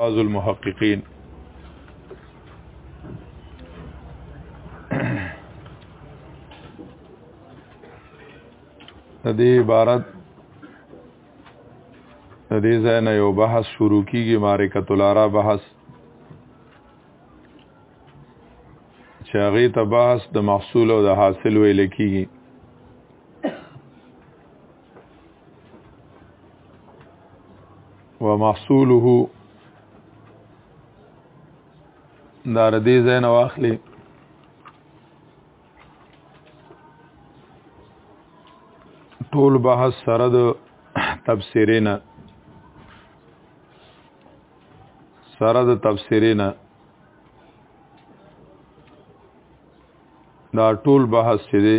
بعض المحققين د دې عبارت د دې ځای نه یو بحث شروع کیږي معرکت الارا بحث چې هغه ته بحث د محصول او د حاصل ویل کیږي ومحصوله دا ردی زین واخلی ټول بحث سره د تفسیرینا سره د تفسیرینا دا ټول بحث چې دی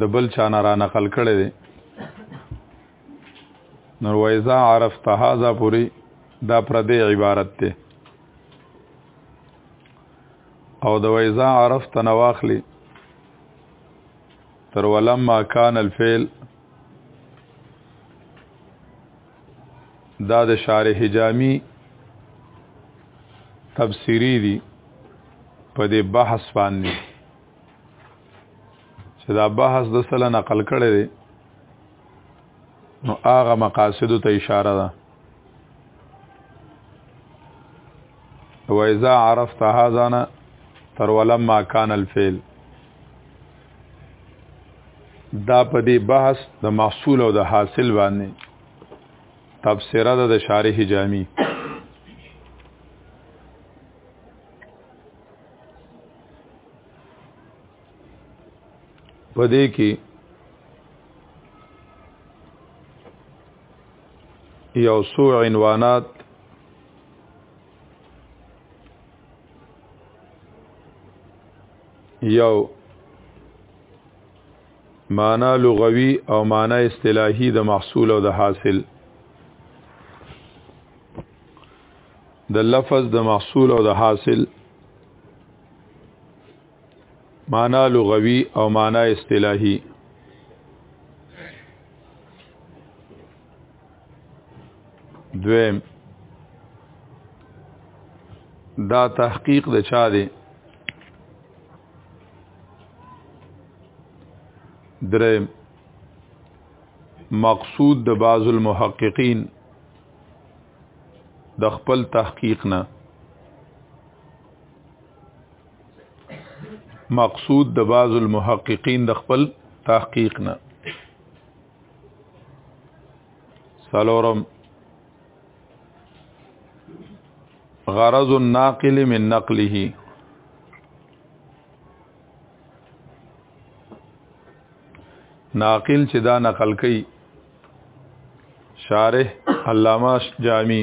د بل چا نه را نقل کړی دی نور وایزا عرف تهازا پوری دا پردې عبارت ته او د وایزا عرف تنواخلی تر ولما کان الفعل دا د شارح جامی تفسیری دی په دې بحث باندې چې دا بحث د سره نقل کړی دی نو هغه مقاصد ته اشاره ده و اذا عرفت هذا تر ولما كان الفعل دا په دې بحث د محصول او د حاصل باندې تفسیره ده د شارح جامی په دې کې یو څو عنوانات یو معنا لغوي او معنا اصطلاحي د محصول او د حاصل د لفظ د محصول او د حاصل معنا لغوي او معنا اصطلاحي دویم دا تحقیق د چا دی دریم مقصود د بعض المحققین د خپل تحقیق نه مقصود د بعض المحققین د خپل تحقیق نه سلورم غرض الناقل من نقله ناقل چې دا نقل کوي شارح علامه جامی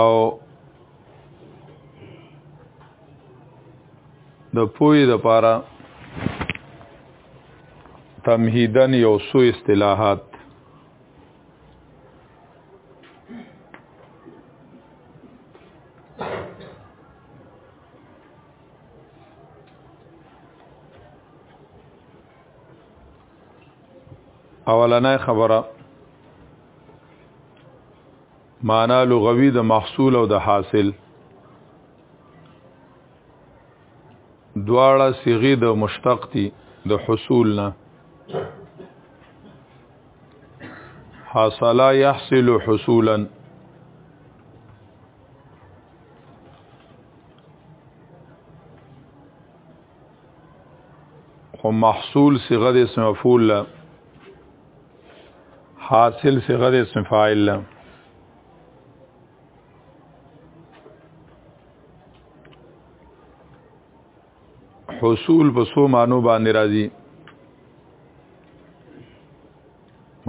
او د پوی د پاره تمهیدن یو سو اصطلاحات اولنې خبره معنا لغوي د محصول او د حاصل دواړه صيغه د مشتق دي د حصول نه حاصل يحصل حصولا خو محصول صيغه د اسم مفعول له حاصل صيغه د اسم فاعل له حصول په سو مانو باندې راځي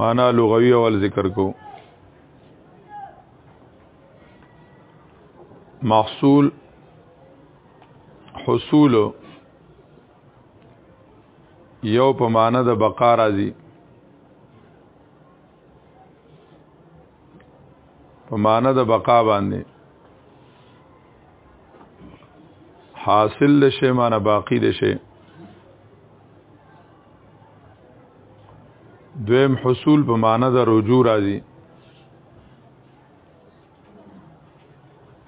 معنا لغوي اول ذکر کو محصول حصول یو په معنا د بقا راځي په معنا د بقا باندې حاصل د شی معنا باقی د شی دویم حصول په معنا د رجوع راځي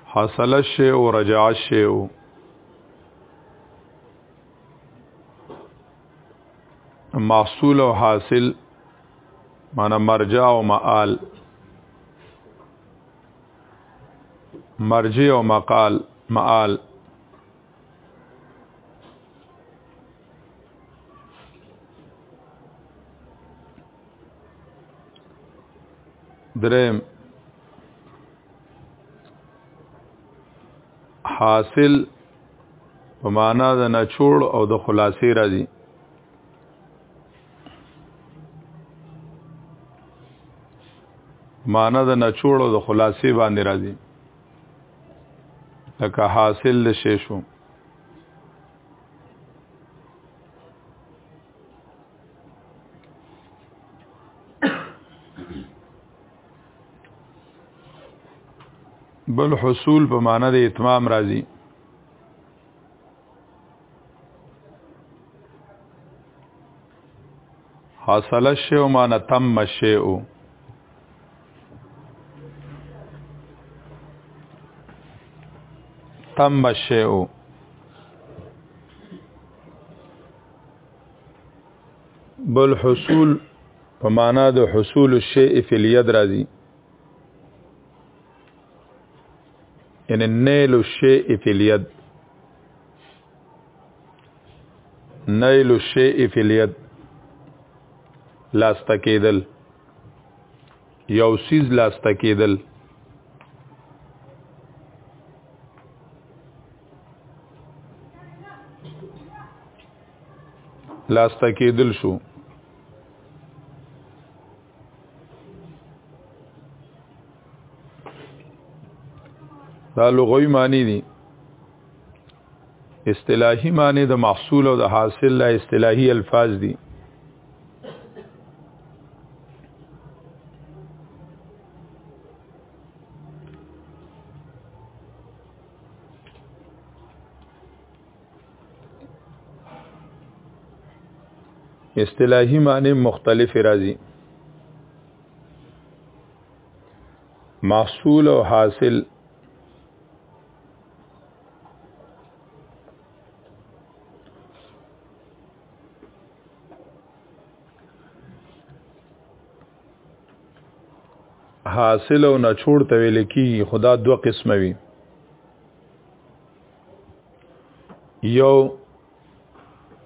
حاصل الشیء او رجع الشیء محصول او حاصل معنی مرجع او معال مرجع او مقال معال درم حاصل په معنا د نچوړ او د خلاصې راځي معنا د نچوړ او د خلاصې باندې راځي لکه حاصل د شیشو بل حصول په معنا د اتمام راځي حاصل شی او معنا تم شی او تم شی او بل حصول په معنا د حصول الشیء فی الید راځي یعنی نیل الشیء فی الید نیل الشیء فی الید لاسته کېدل یو سیز لاسته کېدل لاسته کېدل شو دا لغوي معنی دي اصطلاحي معنی د محصول او د حاصل لا اصطلاحي الفاظ دي اصطلاحي معنی مختلف راځي محصول او حاصل حاصل او نچوړ ته ویل کی خدا دوه قسمه وي یو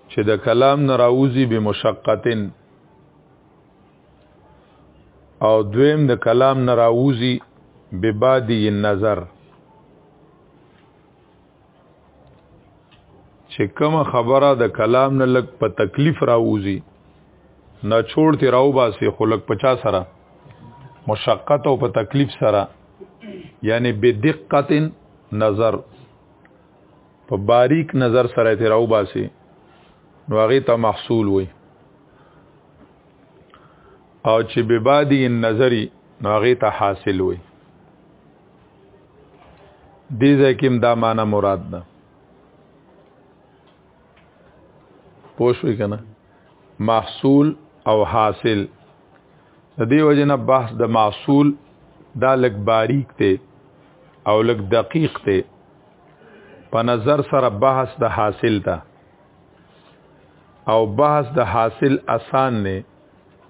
چې د کلام نه راوځي به مشقتن او دویم د کلام نه راوځي به بادی نظر چې کومه خبره د کلام نه لګ په تکلیف راوځي نه چوړ تی راو باسي خلق 50 سره مشقت او په تکلیف سره یعنی بدقتن نظر په باریک نظر سره ته راو باسي نو هغه ته محصول وي او چې به بادي نظری نو هغه ته حاصل وي دې ځکه دا معنا مراد ده پوښوي کنه محصول او حاصل د دې وجنه بحث د محصول دا لګ باریک ته او لګ دقیق ته په نظر سره بحث د حاصل ته او بحث د حاصل اسان نه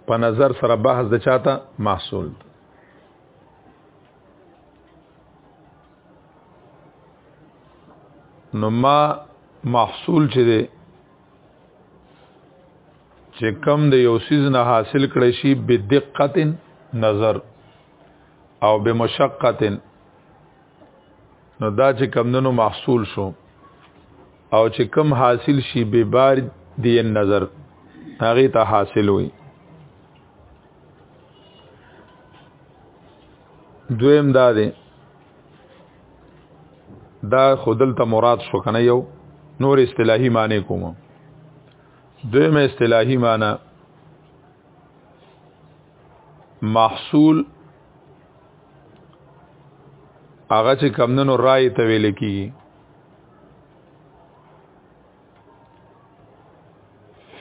په نظر سره بحث د چاته محصول ته نو ما محصول چې دی چې کم د یو سیز نه حاصل کړی شي بدقت نظر او بمشقت نو دا چې کم دنو محصول شو او چې کم حاصل شي به بار دی نظر هغه ته حاصل وي دویم دا دی دا خودل ته مراد شو کنه یو نور اصطلاحي معنی کوم دویم اصطلاحي معنی محصول هغه چې کمندنو رائے ته ویل کیږي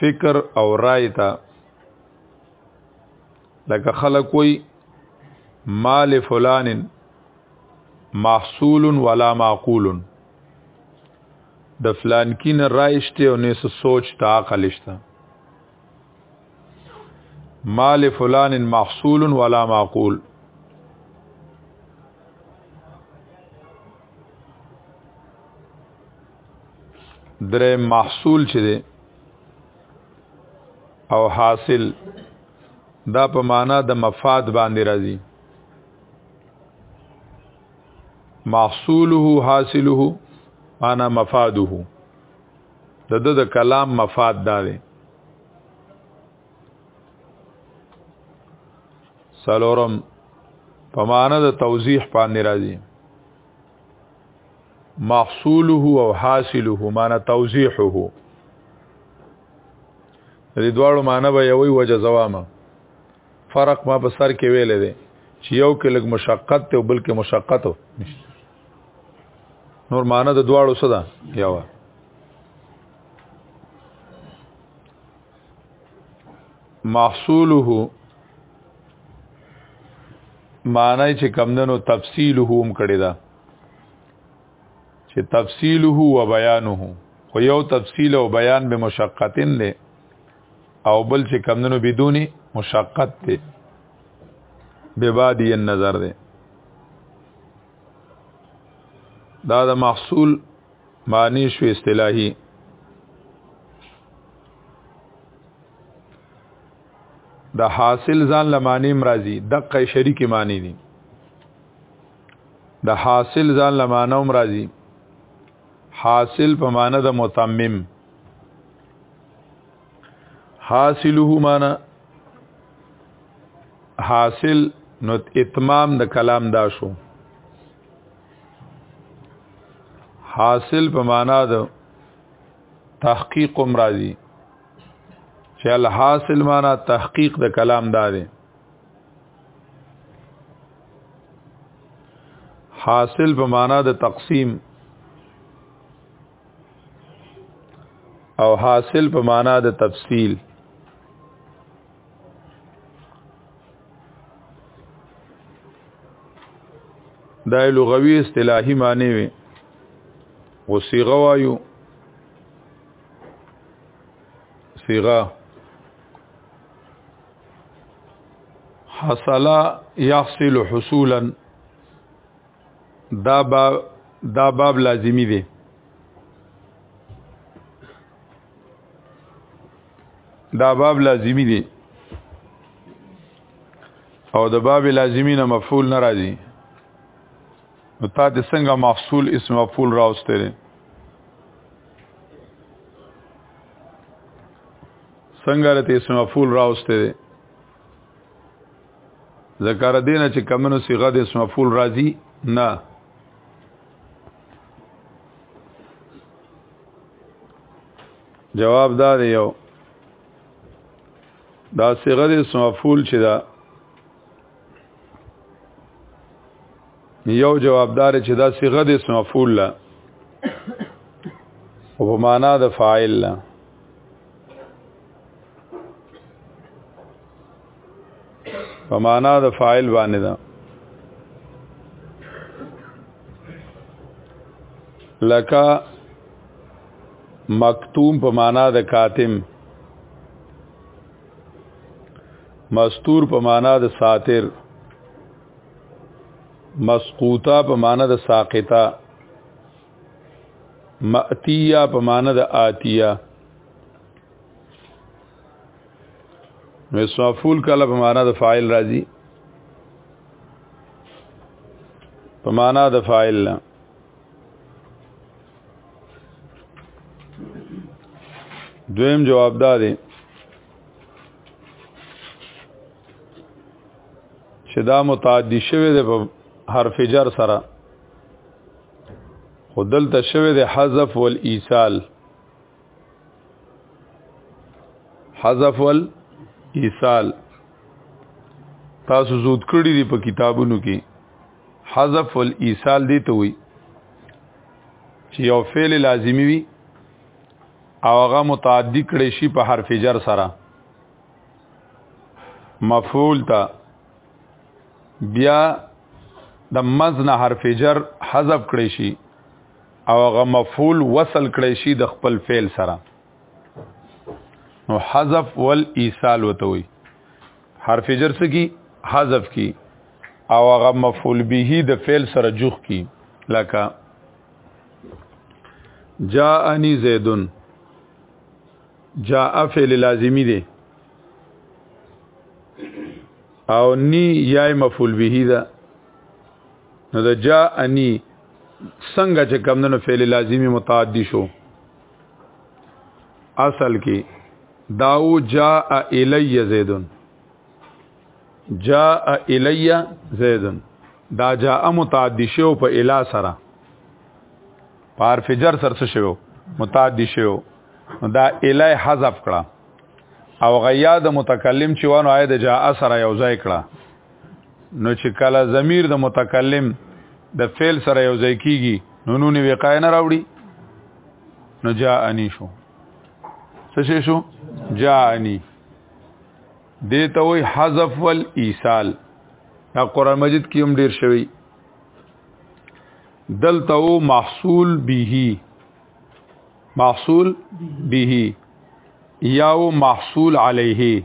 فکر او رائے ته لکه خلک وي مال فلان محصول ولا معقول د فلان کین رایشته او نه سوچ تا عقل شته مال فلان محصول ولا معقول درې محصول چي دي او حاصل دا په معنا د مفاد باندې راځي محصوله حاصله معنا مفاده د د کلام مفاد دا دی سلورم په معنا د توضیح باندې راځي محصوله او حاصله معنا توضیحه دې دواړو معنی به یوې وجه زوامه فرق ما په سر کې ویلې دي چې یو کې لګ مشقت ته بل کې مشقت نور معنی د دواړو صدا یو محصوله معنی چې کمندنو تفصیل هم کړی دا چې تفصیله و بیانه خو یو تفصیل او بیان به مشقتن دی او بل چې کمندونو بدونی مشقت دی به بادی النظر دی دا د محصول معنی شو اصطلاحي د حاصل ځان لمانی مرضی دقه شریک معنی دي د حاصل ځان لمانه هم راځي حاصل په معنی د متمم حاصله معنی حاصل نو اتمام د کلام دا شو حاصل په معنی د تحقیق هم راځي چې الحاصل معنی تحقیق د کلام دا دی حاصل په معنا د تقسیم او حاصل په معنا د تفصیل دا لغوي اصطلاحي معنی وي او صيغه وایو صيغه حصل يحصل حصولا دا باب دا باب لازمی دی دا باب لازمی دی او د باب لازمی نه مفعول ناراضي نو تا د څنګه محصول اسم مفعول راوستره څنګه رته اسم مفعول راوسته دي ذکر دینه چې کمنو صيغه د اسم مفعول راځي نه جواب دا دی یو دا صيغه د اسم مفعول چې دا یو جوابدار چې دا صيغه د اسم مفعول لا او په معنا د فاعل لا په معنا د فاعل باندې ده لکه مکتوم په معنا د کاتم مستور په معنا د ساتر مسقوطه په معنا د ساقطه ماتیه په معنی د آتیه نو اسم مفعول کله په معنا د فاعل راځي په معنا د فاعل نه دویم جواب دا دی چې دا متعدی شوی دی په حرف جر سره خدل تشوه د حذف والایصال حذف والایصال تاسو زود کړی دی په کتابونو کې حذف والایصال دی ته وي چې یو فعل لازمی وي او هغه متعدی کړي شي په حرف جر سره مفعول ته بیا د مزنه حرف جر حذف کړی شي او هغه مفعول وصل کړی شي د خپل فعل سره نو حذف ول ایصال وته وي حرف جر څه کی حذف کی او هغه مفعول به د فعل سره جوخ کی لکه جاءنی زیدن جاء فعل لازمی دی او نی یا مفعول به ده نو د جا انی څنګه چې کمندونو فعل لازمی متعدی شو اصل کې داو جا الی زیدن جاء الی زید دا جاء متعدی شو په الی سره په حرف جر سره شو متعدی شو دا الی حذف کړه او غیا د متکلم چې وانه آی د جاء سره یو ځای کړه نو چې کله ضمیر د متکلم د فعل سره یو ځای کیږي نو نو نیو قای نه راوړي نو جاء انی شو څه شو جاء انی دیته وی حذف والایصال دا قران مجید کې هم ډیر شوی دلته محصول به محصول به یاو محصول علیه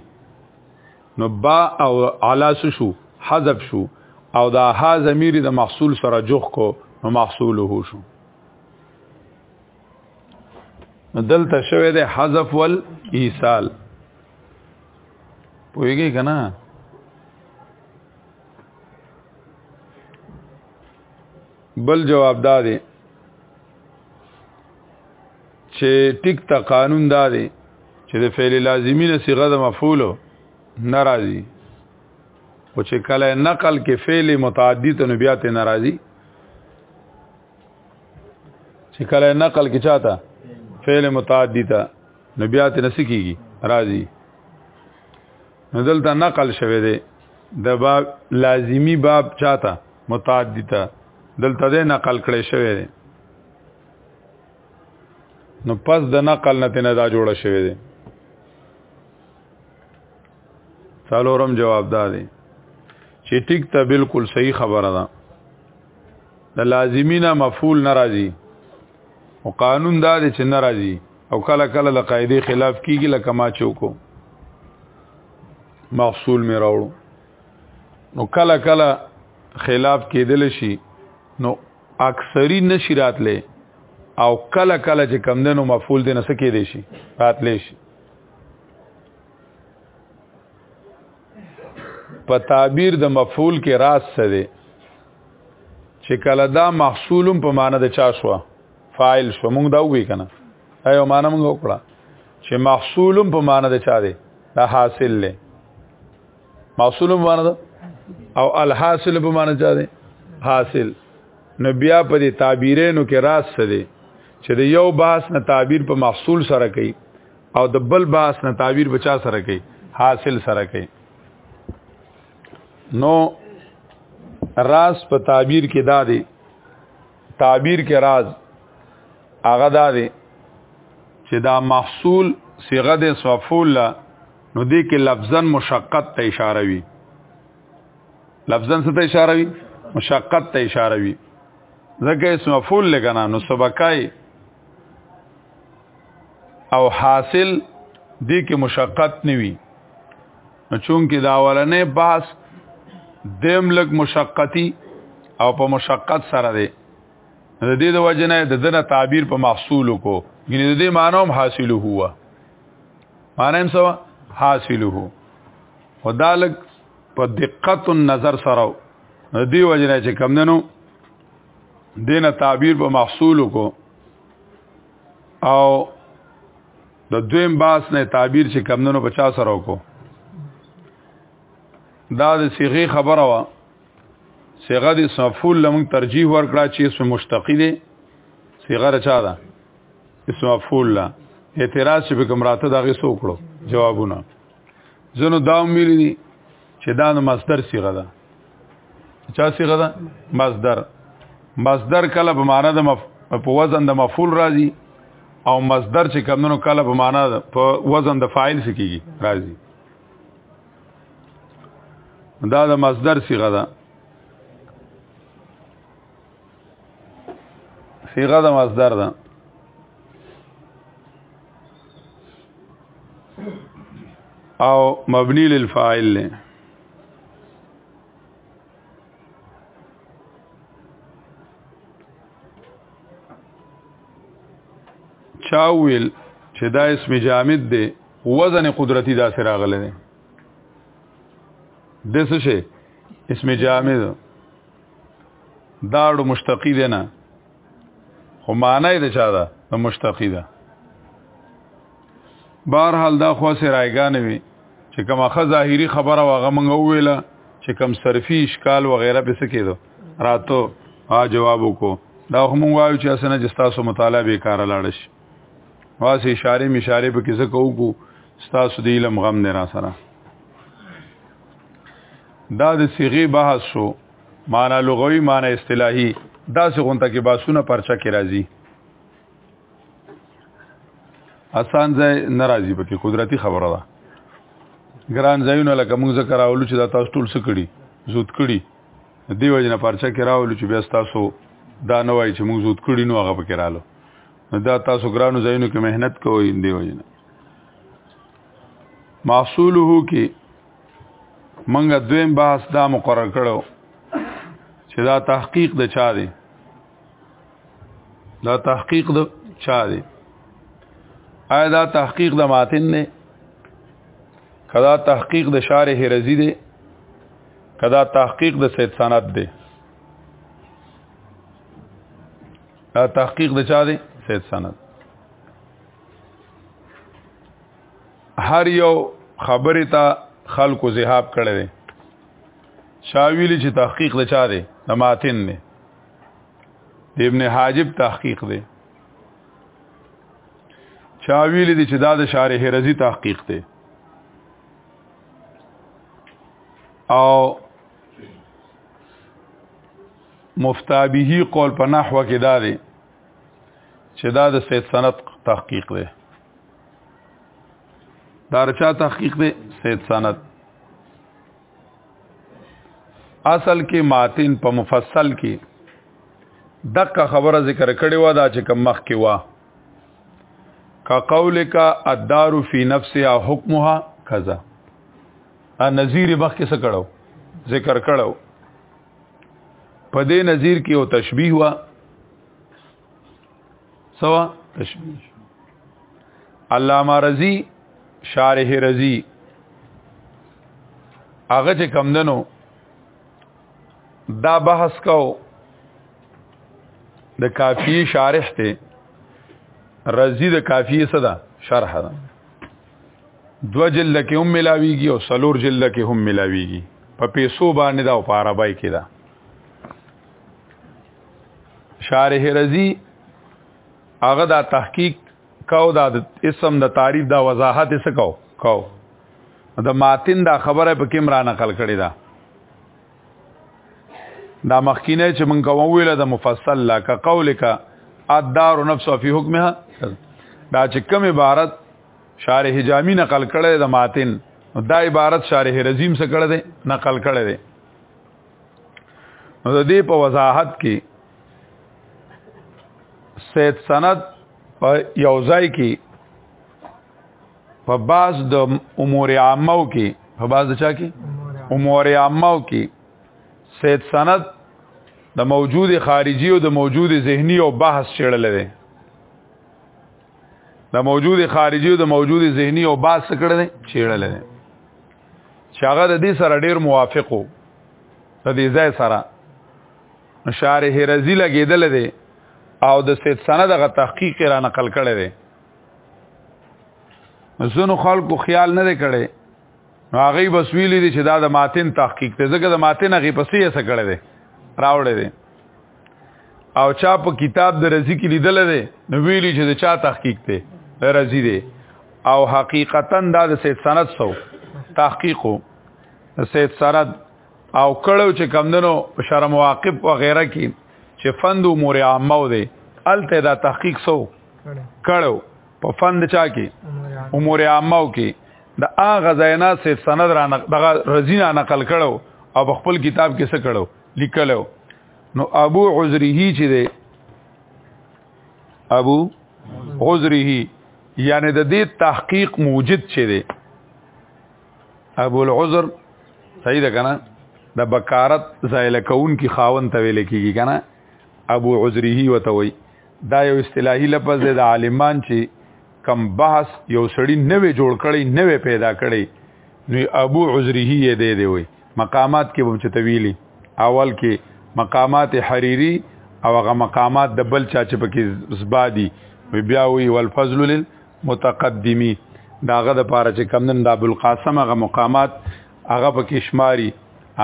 نو با او علا شو حذف شو او دا ها ضمیر د محصول سره جوخ کو نو محصوله شو دلته شوه د حذف ول ایصال پوېږي کنه بل جواب دا دی چې ټیک تا قانون دا دی چې د فعل لازمی نه صيغه د مفعول ناراضي او چې کله نقل کې فعل متعدی ته بیا ته ناراضي چې کله نقل کې چاته فعل متعدی ته نو بیا ته نسکیږي راضي نو دلته نقل شوه دی د باب لازمی باب چاته متعدی ته دلته د نقل کړي شوی دی نو پس د نقل نه تنه دا جوړه شوی دی څلورم جواب دا دی چې ټیک ته بالکل صحیح خبره ده د لازمینا مفعول ناراضي او قانون دا دی چې ناراضي او کله کله د قاعده خلاف کیږي لکه ما چوکو محصول می راوړو نو کله کله خلاف کېدل شي نو اکثری نشی راتلې او کله کله چې کم دنو مفعول دې نه سکے دی شي راتلې شي په تعبیر د مفعول کې راز څه دی چې کله دا محصولم په معنی د چا شو فاعل شو موږ دا وی کنه ایو معنا موږ وکړه چې محصولم په معنا د چا دی دا حاصل لې محصولم معنا ده او الحاصل په معنا چا دی حاصل نو بیا په دې تعبیرینو کې راز څه دی چې د یو بحث نه تعبیر په محصول سره کوي او د بل بحث نه تعبیر بچا سره کوي حاصل سره کوي نو راز په تعبیر کې دا دی تعبیر کې راز هغه دا دی چې دا محصول صيغه د صفول نو دې کې لفظا مشقت ته اشاره وي لفظا څه ته اشاره وي مشقت ته اشاره وي ځکه اسم مفعول لګنا نو سبقای او حاصل دې کې مشقت نوي نو چونکه دا اولنې بحث دیم لګ مشقتی او په مشقت سره دی د دې د وجنه د دنه تعبیر په محصول کو یعنی د دې معنی هم حاصله هوا معنی هم سوا حاصله هو ودالک په دقت النظر سره د دې وجنه چې کم دنو دینه تعبیر په محصول کو او د دویم باس نه تعبیر چې کمندونو 50 سره وکړو دا د صيغه خبره وا صيغه د مفعول لمن ترجیح ورکړه چې اسم مشتقی دی صيغه رچا ده اسم مفعول لا اعتراض چې کوم راته دا غي سوکړو جوابونه زنو دا ویل دي چې دا نو مصدر صيغه ده چا صيغه ده مصدر مصدر کله په معنا د مف... په وزن د مفعول راځي او مصدر چې کمونو کله په معنا د په وزن د فاعل سکیږي راځي دا د مصدر صيغه ده صيغه د مصدر ده او مبني للفاعل له چاویل چې دا اسم جامد دی وزن قدرتی دا سره غلې دی د څه شي اسم جامد داړو مشتقی دی نه خو معنی د چا ده د مشتقی ده بهر حال دا خو سه رایګانې وي چې کوم خه ظاهری خبره واغه مونږ ویله چې کم صرفي اشکال و غیره به څه کېدو راتو ها جواب وکړو دا هم وایو چې اسنه چې تاسو مطالعه به کار لاړ شي واسه اشاره مشاره به کې څه کوو تاسو د علم غم نه را سره دا د صيغه بحث شو معنا لغوي معنا اصطلاحي داسې غونته کې باسونه پرچا کې راځي اسان ځای ناراضي پکې قدرتي خبره ده ګران ځایونه لکه موږ ذکر راولو چې دا تاسو ټول څه کړي زود کړي دی وجنه پرچا کې راولو چې بیا تاسو دا نه وای چې موږ زود کړي نو هغه پکې رالو دا تاسو ګرانو ځایونو کې مهنت کوئ دی وجنه محصوله کې منګه دویم بحث دا مقرر کړو چې دا تحقیق د چا دی دا تحقیق د چا دی آیا دا تحقیق د ماتن نه کدا تحقیق د شارح رضی دی کدا تحقیق د سید سند دی دا تحقیق د چا دی سید سند هر یو خبره ته خلکو زهاب کړی دی شاویل چې تحقیق د چا دی د ماتن دی د ابن حاجب تحقیق دی شاویل دی چې دا د شارح رضی تحقیق دی او مفتابه قول په نحوه کې دا دی چې دا د سید سند تحقیق دی دارچا تحقیق دی سید سند اصل کې ماتن په مفصل کې دغه خبره ذکر کړې و دا چې کم مخ کې وا کا قولک الدار فی نفسها حکمها کذا ا نذیر مخ کې څه کړو ذکر کړو په دې نذیر کې او تشبیه وا سوا تشبیه علامه رضی شارح رضی هغه چې کم دنو دا بحث کو د کافی شارح ته رضی د کافی صدا شرح ده دو جلد کې هم ملاویږي او سلور جلد کې هم ملاویږي په پیسو باندې دا او په عربی کې ده شارح رضی هغه دا تحقیق کاو دا اسم د تعریف دا وضاحت یې سکاو کاو د ماتن دا خبره په کوم را نقل کړی دا دا مخکینه چې مونږ کوم ویله د مفصل لا ک قولک الدار نفس فی حکمها دا چې کوم عبارت شارح جامی نقل کړی د ماتن دا عبارت شارح رزیم سره کړی دی نقل کړی دی نو د دې په وضاحت کې سید سند په یو ځای کې په باز د امور عامه کې په باز د چا کې امور عامه کې سید سند د موجود خارجي او د موجود ذهني او بحث چړل دي د موجود خارجي او د موجود ذهني او بحث کړل دي چړل دي چې هغه د دې سره ډیر موافقو د دې ځای سره شارح رزی لګیدل دی او د سید سند غ تحقیق را نقل کړی دی زنو خلکو خیال نه دی کړی نو هغه بس ویلی دی چې دا د ماتن تحقیق ته ځکه د ماتن هغه پسې یې څه کړی دی راوړی دی او چا په کتاب د رزي کې لیدل دي نو ویلی چې د چا تحقیق دی د رزي دی او حقیقتا دا د سید سند سو تحقیق سید سند او کړو چې کمندنو په شرع مواقف و غیره کې چې فند امور عامه و دی الته دا تحقیق سو کړو په فند چا کې امور عامه و کې د اغه زینا سید سند را دغه رزینا نقل کړو او خپل کتاب کې څه کړو لیکلو نو ابو عذره چې دی ابو عذره یعنی د دې تحقیق موجد چې دی ابو العذر صحیح ده کنه د بکارت زایل کون کی خاون ته ویل کیږي کنه ابو عذره وتوي دا یو اصطلاحي لفظ دی د عالمان چې کم بحث یو سړی نوې جوړ کړي نوې پیدا کړي نو ابو عذره یې دی دی وي مقامات کې به چتویلی اول کې مقامات حریری او هغه مقامات د بل چا چې پکې زبادي بیا وی والفضل للمتقدمی داغه د پاره چې کمنن د ابو القاسم هغه مقامات هغه پکې شماري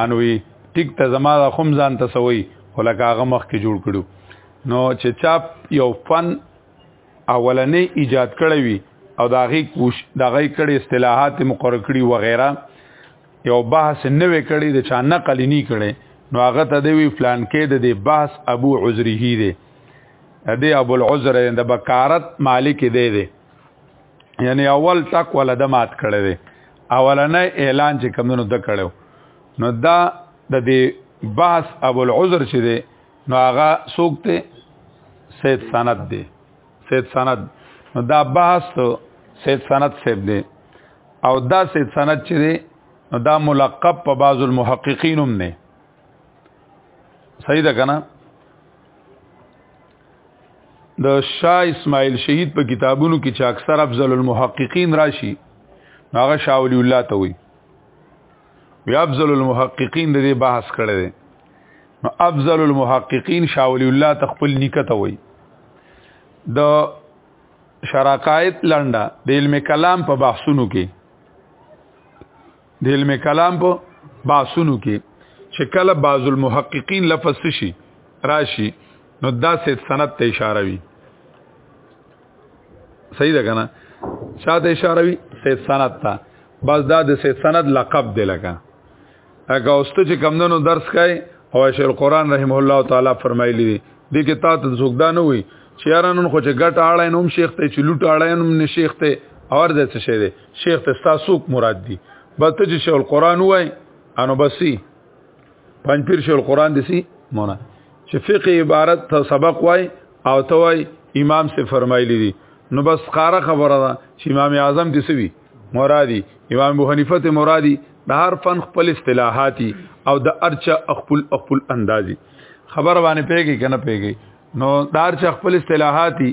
انوي ټیک ته زما د خم ځان تسوي ولکه هغه مخ کې جوړ کړو نو چې چاپ یو فن اولنې ایجاد کړی وي او داغه کوش دغه کړي اصطلاحات مقرر کړي وغیرہ یو بحث نه وکړي د چا نقل نه کړي نو هغه ته دی وی فلان کې د دې بحث ابو عذره دی دی ابو العذر د بکارت مالک دی دی یعنی اول تک ولا د مات کړي دی اولنې اعلان چې کمونو د کړو نو دا د دې بحث ابو العذر چې دی نو هغه سوکته سید سند دی سید سند نو دا بحث ته سید سند سیب دی او دا سید سند چې دی نو دا ملقب په بعض المحققین هم نه صحیح ده کنه د شاه اسماعیل شهید په کتابونو کې چې اکثر افضل المحققین راشي هغه شاه ولی الله ته وایي بیا افضل المحققین د دې بحث کړی دی نو افضل المحققین شاولی الله تخپل نکته وای د شراکایت لنډه د علم کلام په بحثونو کې د علم کلام په بحثونو کې چې کله بعض المحققین لفظ شي راشي نو دا سه سند ته اشاره وي صحیح ده کنه چاته اشاره وی سید سند ته بس دا د سید سند لقب دی لکه هغه اوست چې کمندونو درس کای او شیخ القرآن رحم الله تعالی فرمایلی دی د کې تا ته زوګدا نه وي چې یارانو خو چې ګټ اړه نوم شیخ ته چې لوټ اړه نوم نه شیخ ته اور د څه شه دی شیخ ته تاسو مراد دی بس ته چې شیخ القرآن وای انو بسی پنځ پیر شو القرآن دي سي مونا چې فقه عبارت ته سبق وای او ته وای امام سے فرمایلی دي نو بس قاره خبره ده چې امام اعظم دي سوي مرادي امام ابو حنیفه ته مرادي د هر فن خپل اصطلاحاتي او د ارچا خپل خپل اندازي خبر باندې پیږي کنه پیږي نو دار چا خپل اصطلاحاتي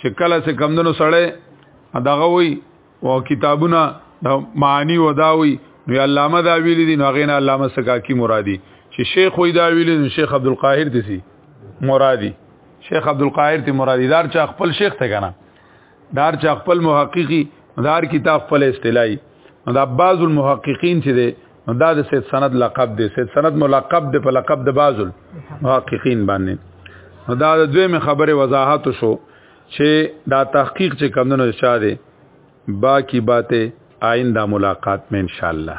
چې کله څه کمندونو سړی دغه وي او کتابونه د معنی وداوي نو علامه دا ویل دي نو غینا علامه سکاکی مرادي چې شیخ وې دا ویل نو شیخ عبد القاهر دي سي مرادي شیخ عبد القاهر ته مرادي دار چا خپل شیخ ته کنه دار چا خپل محققي دار کتاب خپل اصطلاحي دا بعض المحققین چې دي دا د سید سند لقب دی سید سند ملقب دی په لقب د بعض المحققین باندې دا د دویمه خبره وضاحت شو چې دا تحقیق چې کمونو شاده باقی باته آئنده ملاقات میں انشاءاللہ